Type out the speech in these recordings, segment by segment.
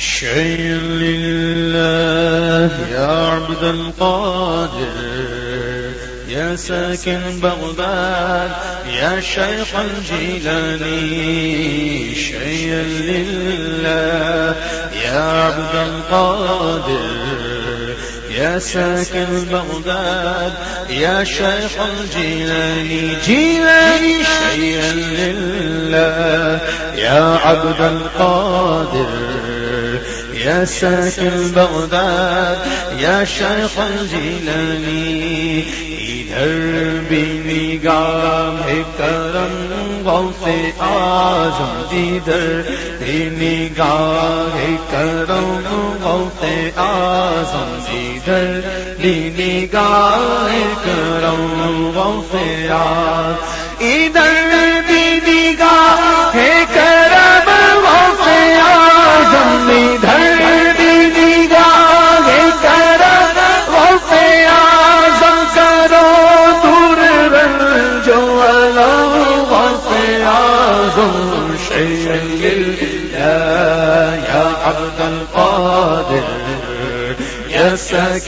شيء لله يا عبد القادر، يا ساكن بغداد، يا شيخ الجيلاني. شيء لله يا عبد القادر، يا ساكن بغداد، يا شيخ الجيلاني. جيلاني شيئا لله يا عبد القادر. يا ساكن بغداد يا شيخ الجيلاني ادھر بھی نگاہ کرم، غوث آزم ادھر بھی نگاہ کرم، غوث آزم ادھر بھی نگاہ کرم، غوث آزم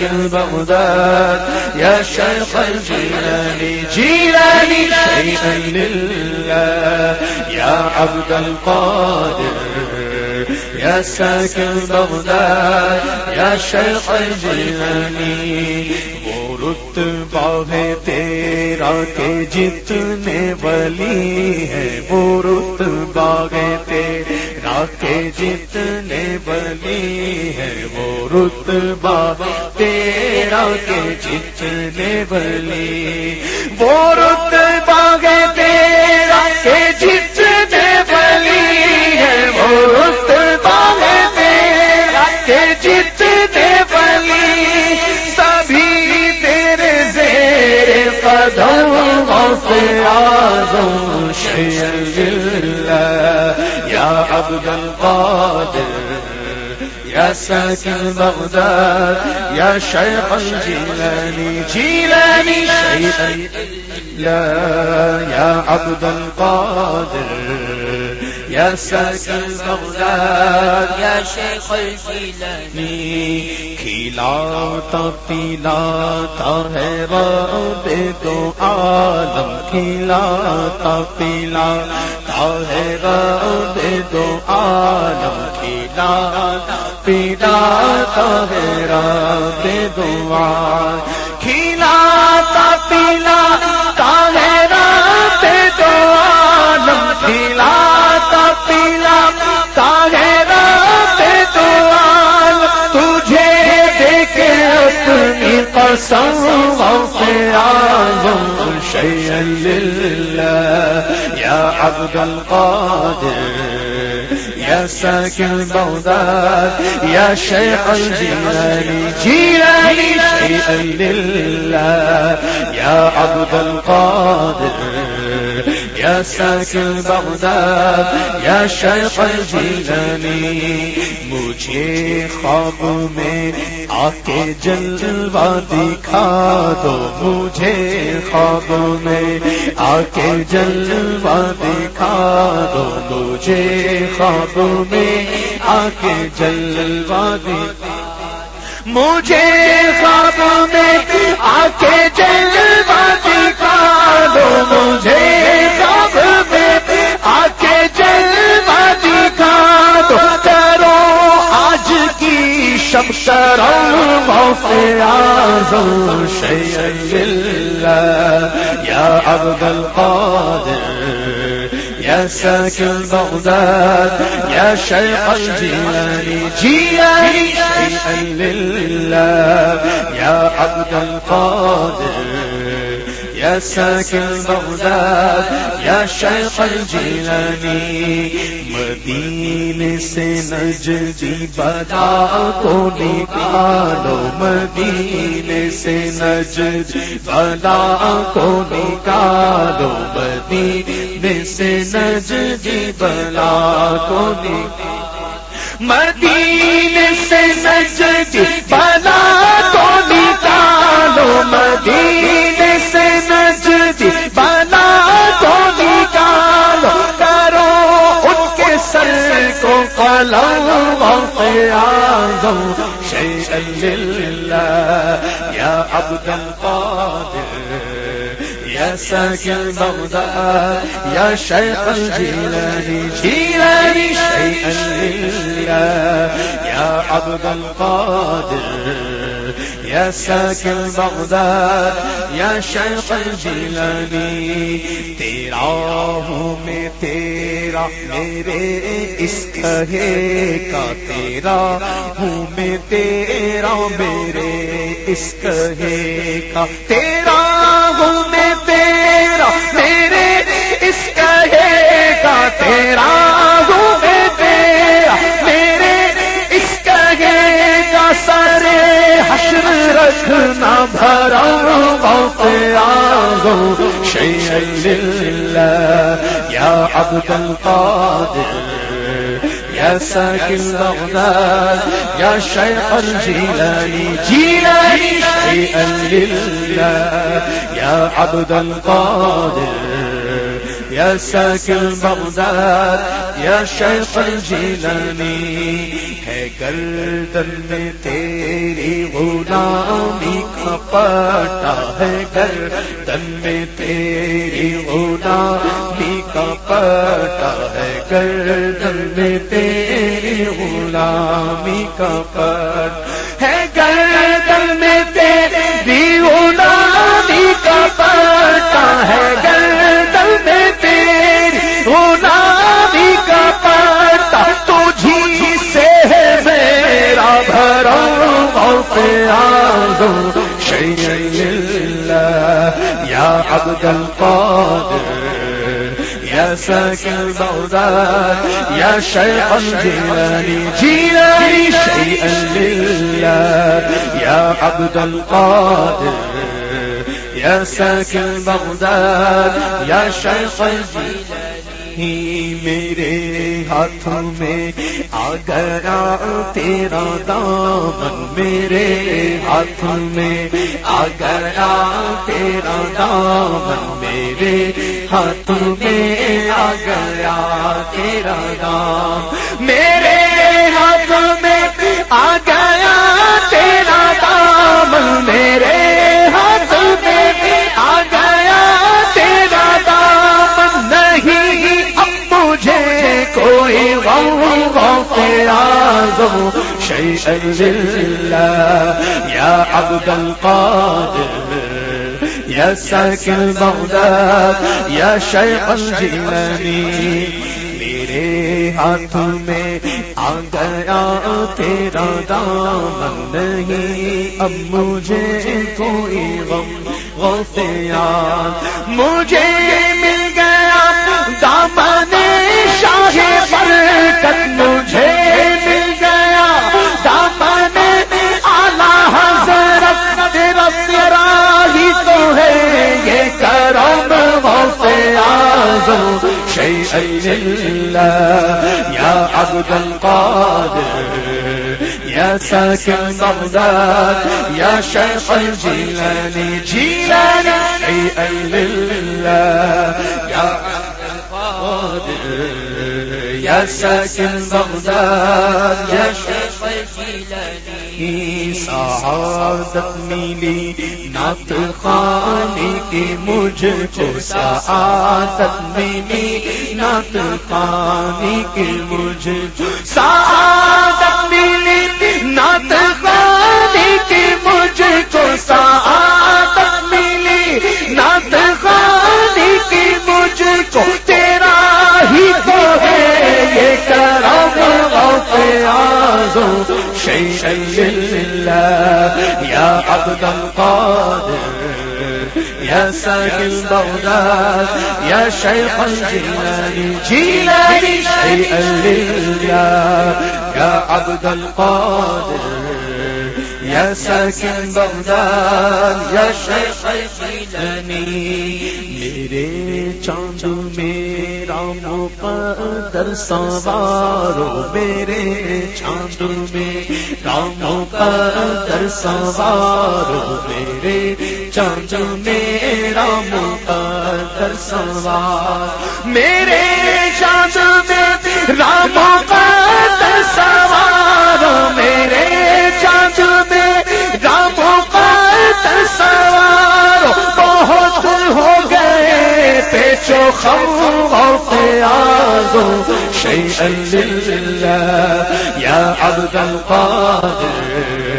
ساكن بغداد يا شيخ الجيلاني جيلاني شيئا لله يا عبد القادر يا ساكن بغداد يا شيخ الجيلاني رتبہ ہے تیرا کے جتنے ولی ہے وہ رتبہ ہے تیرا کے جتنے ولی ہے وہ رتبہ تیرا کے جتنے ولی وہ رتبہ ہے تیرا کے جتنے ولی ہے وہ رتبہ ہے تیرا کے جتنے ولی سبھی تیرے زیر قدم غوث آزم شیئ اللہ یا عبد القادر يا ساكن بغداد يا شيخ الجيلاني جيلاني شيئا لا يا عبد القادر يا ساكن بغداد يا شيخ الجيلاني کھلاتا پلاتا ہے رب دو عالم کھلاتا پلاتا ہے رب دو عالم کھلاتا پلاتا ہے رب دو عالم کھلاتا پلاتا ہے رب دو عالم کھلاتا پلاتا ہے رب دو عالم تجھے دیکھ اپنی قسم غوث آزم شیئا یا عبد القادر يا ساكن بغداد يا شيخ الجيلاني جيلاني شيئا لله يا عبد القادر يا ساكن بغداد يا شيخ الجيلاني مجھے خواب میں آ کے جلوہ دکھا دو، مجھے خواب میں آ کے جلوہ دکھا دو، مجھے خواب میں آ کے جلوہ دکھا مجھے خواب میں کے دکھا دو مجھے میں آ کے دکھا دو کرو آج کی شب کرم غوث آزم شیئا یا عبد القادر۔ يا ساكن بغداد يا شيخ الجيلاني جيلاني شيئا لله يا عبد القادر يا ساكن بغداد يا شيخ الجيلاني مدینے سے نجدی بدا کو نکالو، مدینے سے نجدی بدا کو نکالو، مدینے سے نجدی بلا کو نکالو مدینے سے نجدی بلا کو نکالو۔ مدینے سے نجدی بلا کو نکالو۔ کرو ان کے سر کو قلم أعظم شيئا لله عبد القادر۔ يا ساكن بغداد يا شيخ الجيلاني جيلاني شيئا لله يا عبد القادر يا ساكن بغداد يا شيخ الجيلاني تیرا ہوں میں، تیرا میرے اس کہے کا، تیرا ہوں میں، تیرا میرے اس کہے کا، تیرا رکھنا بھرا بہت آگو یا عبد القادر يا ساكن بغداد يا شيخ الجيلاني جيلاني شيئا لله يا عبد القادر۔ يا ساكن بغداد يا شيخ الجيلاني ہے گردن میں تیری غلامی کا پاٹا ہے گردن میں تیری غلامی کا پاٹا ہے گردن میں تیری غلامی کا پاٹ بہت آزم شیئا للہ یا عبد القادر يا ساكن بغداد يا شيخ الجيلاني جيلاني شيئا لله يا عبد القادر يا ساكن بغداد يا شيخ الجيلاني میرے ہاتھوں میں آ گیا تیرا دامن میرے ہاتھوں میں آ گیا تیرا دامن میرے ہاتھوں میں آ گیا تیرا دام میرے ہاتھوں میں آ گیا تیرا دامن میرے کوئی غم غم آزم شیئا للہ۔ یا عبد القادر، یا ساکن بغداد، یا شیخ الجیلانی میرے ہاتھ میں آ گیا تیرا دامن نہیں۔ اب مجھے کوئی غم غوث یاد مجھے عبد القادر يا ساكن بغداد يا شيخ الجيلاني جيلاني شيئا لله يا عبد القادر يا ساكن بغداد يا شيخ الجيلاني سعادت ملی، نعت خانی کی مجھ کو سعادت ملی نعت خانی کی مجھ سعادت ملی نعت خانی کی مجھ کو سعادت ملی۔ نعت خانی کی مجھ کو تیرا ہی تو ہے، یہ کرم غوث آزم شيئا لله يا عبد القادر يا ساكن بغداد يا شيخ الجيلاني جيلاني شيئا لله يا عبد القادر يا ساكن بغداد يا شيخ الجيلاني میرے چاند میرا مقدر سوارو میرے چاند میں رام مقدر سوارو میرے چاچا میرا مقدر سوار۔ میرے چاچا میرا مقدر سوار۔ میرے چاچا میرا مقدر سوار۔ بہت ہو گئے پیچو خموں پیازو شیء اللہ یا عبد القادر۔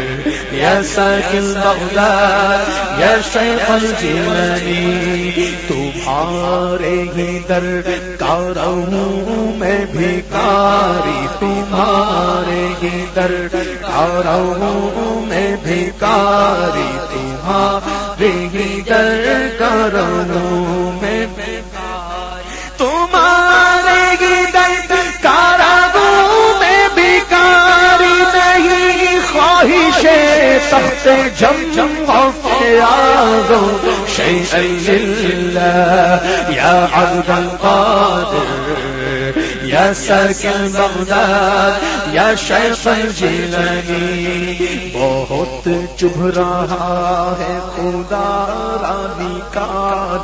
يا ساكن بغداد، يا شيخ الجيلاني تمہارے ہی در کاروں میں بھکاری تمہارے ہی در کاروں میں بھکاری تمہارے ہی در کاروں خواہش سخت جم جم آگو شيئا لله يا عبد القادر يا ساكن بغداد يا شيخ الجيلاني بہت چبھ رہا ہے خدا رانی کا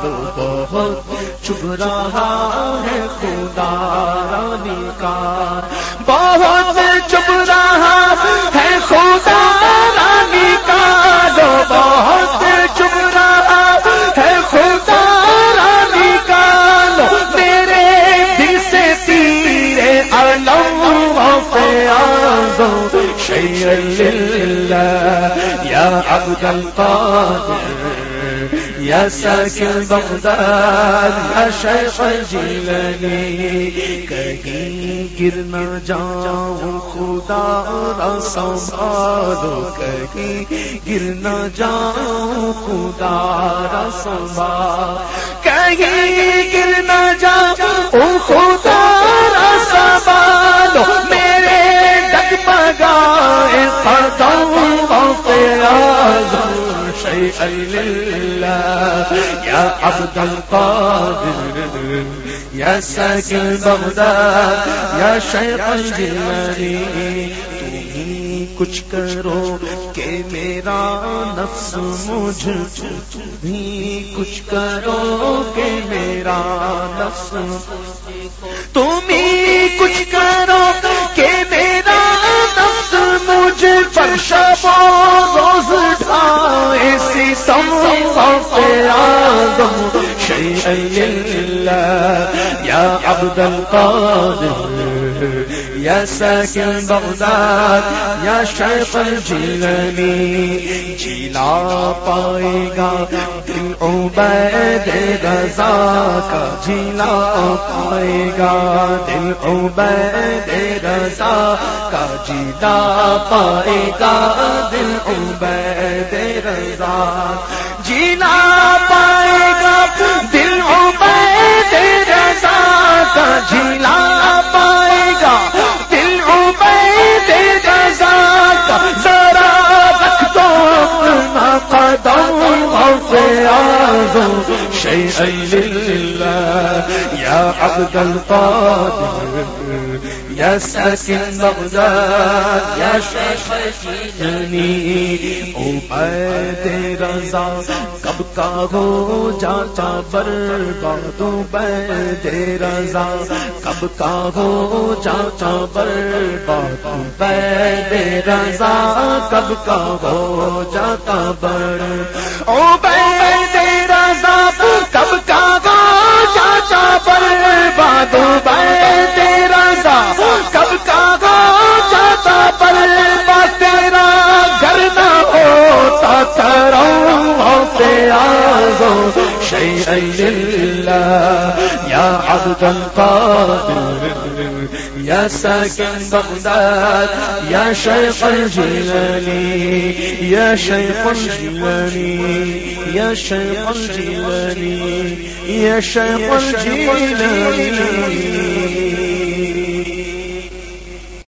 دو، بہت چبھ رہا ہے خدا رانی کا۔ بہت القادر یا ساکن بغداد، یا شیخ الجیلانی کہیں گر نہ جاؤں، خدا را سنبھالو، کہیں گر نہ جاؤں، خدا را سنبھال، کہیں گر نہ جاؤں خدا شيئا لله يا عبد القادر يا ساكن بغداد يا شيخ الجلاني تمہیں کچھ کرو کہ میرا نفس مجھ بھی کچھ کرو کہ میرا نفس تم ہی مجھ شب روز ڈھائے ستم پہ آدم شيئا یا عبد القادر يا ساكن بغداد يا شيخ الجيلاني جیلا پائے گا، دل عبید رضا کا جیلا پائے گا، دل عبید رضا کا جیلا پائے گا، دل عبید رضا آزم شيئا لله يا عبد القادر يا ساكن بغداد يا شيخ الجيلاني عبید رضا، کب کا ہو جاتا برباد۔ عبید رضا، کب کا ہو جاتا برباد۔ عبید رضا، کب کا ہو جاتا بر عبید رضا شيئا لله يا عبد القادر يا ساكن بغداد يا شيخ الجيلاني يا شيخ الجيلاني يا شيخ الجيلاني يا شيخ الجيلاني